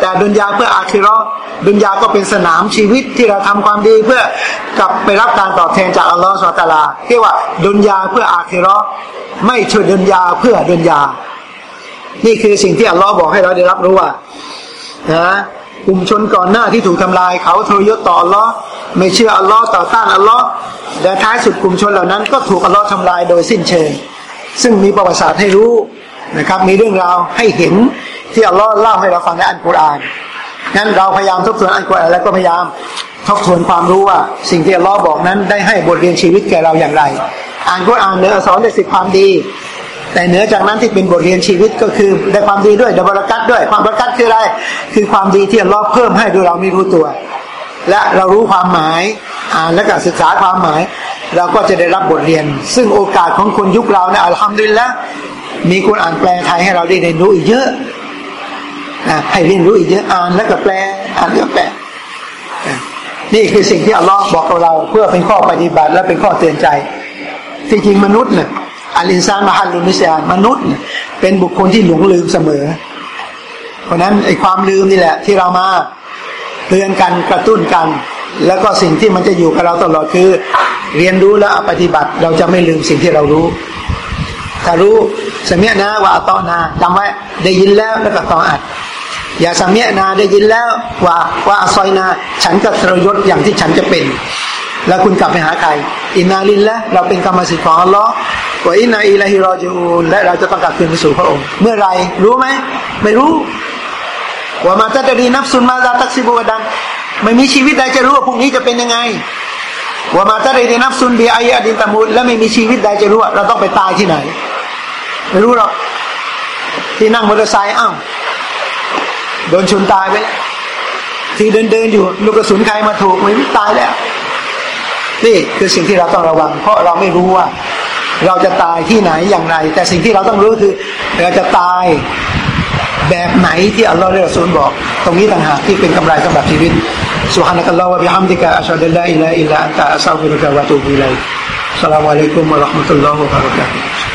แต่ดุนยาเพื่ออาคิรอดุนยาก็เป็นสนามชีวิตที่เราทำความดีเพื่อกลับไปรับการตอบแทนจากอัลลอฮฺสุลตาลาเรียกว่าดุนยาเพื่ออาคิรอไม่ช่วยดุนยาเพื่อดุนยา นี่คือสิ่งที่อัลลอฮ์บอกให้เราได้รับรู้ว่านะกลุ่มชนก่อนหน้าที่ถูกทำลายเขาทรยศต่ออัลลอฮ์ไม่เชื่ออัลลอฮ์ต่อต้านอัลลอฮ์และท้ายสุดกลุ่มชนเหล่านั้น ก็ถูกอัลลอฮ์ทำลายโดยสิ้นเชิง ซึ่งมีประวัติศาสตร์ให้รู้นะครับ มีเรื่องราวให้เห็น ที่อัลลอฮ์เล่าให้เราฟังในอันกุรอานงั้นเราพยายามทบทวนอันกุรอานแล้วก็พยายามทบทวนความรู้ว่า สิ่งที่อัลลอฮ์บอกนั้นได้ให้บทเรียนชีวิตแก่เราอย่างไร อ่านกุรอานเนื้อสอนได้สิบความดี แต่เหนือจากนั้นที่เป็นบทเรียนชีวิตก็คือได้ความดีด้วยดับรักัดด้วย ความบรักัดคืออะไร คือความดีที่อัลลอฮ์เพิ่มให้โดยเราไม่รู้ตัว และเรารู้ความหมายอ่านและก็ศึกษาความหมาย เราก็จะได้รับบทเรียน ซึ่งโอกาสของคนยุคเราเนี่ยอัลฮัมดุลิลละมีคนอ่านแปลไทยให้เราได้เรียนรู้อีกเยอะ นะให้เรียนรู้อีกเยอะอ่านแล้วก็แปลอ่านแล้วแปลนี่คือสิ่งที่อัลลอฮ์บอกกับเราเพื่อเป็นข้อปฏิบัติและเป็นข้อเตือนใจที่จริงมนุษย์เนี่ยอัลอินซานมาฮัลลุนิสยานมนุษย์ เป็นบุคคลที่หลงลืมเสมอ เพราะนั้นไอ้ความลืมนี่แหละ ที่เรามาเตือนกันกระตุ้นกัน แล้วก็สิ่งที่มันจะอยู่กับเราตลอดคือ เรียนรู้แล้วปฏิบัติ เราจะไม่ลืมสิ่งที่เรารู้ถ้ารู้สมียนะว่าตอนาจำไว้ได้ยินแล้วแล้วก็ต่ออัด อย่าสมียนาได้ยินแล้วว่าว่าอซอยนา ฉันก็ทรยศอย่างที่ฉันจะเป็น แล้วคุณกลับไปหาใครอินาลินแล้วเราเป็นกรรมสิทธิ์ของอัลลอฮ์ว่าอินาอิลาฮิรอจูนและเราจะต้องกลับคืนไปสู่พระองค์ เมื่อไรรู้ไหมไม่รู้ว่ามาตัดดีนับสุนมาลาตักซิบูดันไม่มีชีวิตใดจะรู้ว่าพรุ่งนี้จะเป็นยังไงว่ามาตัดดีนับสุนเบียอายะดินตามุดและไม่มีชีวิตใดจะรู้ว่าเราต้องไปตายที่ไหน ไม่รู้หรอกที่นั่งมอเตอร์ไซค์อ้าว โดนชนตายไปแล้วที่เดินเดินอยู่ ลูกกระสุนใครมาถูกมันตายแล้วนี่คือสิ่งที่เราต้องระวัง เพราะเราไม่รู้ว่า เราจะตายที่ไหนอย่างไร แต่สิ่งที่เราต้องรู้คือ เราจะตายแบบไหนที่อัลลอฮ์ได้ระสูลบอก ตรงนี้ต่างหากที่เป็นกำไรสำหรับชีวิตสุฮานะกัลลอฮฺวะบิฮัมดิกะอัชฮะดุลลาอิลลาอิลลาอันตะอัสซาบิรุกะวะตูบิไลสลามุอะลัยกุมวะราะห์มะตุลลอฮฺวะบะเราะกาตุฮ์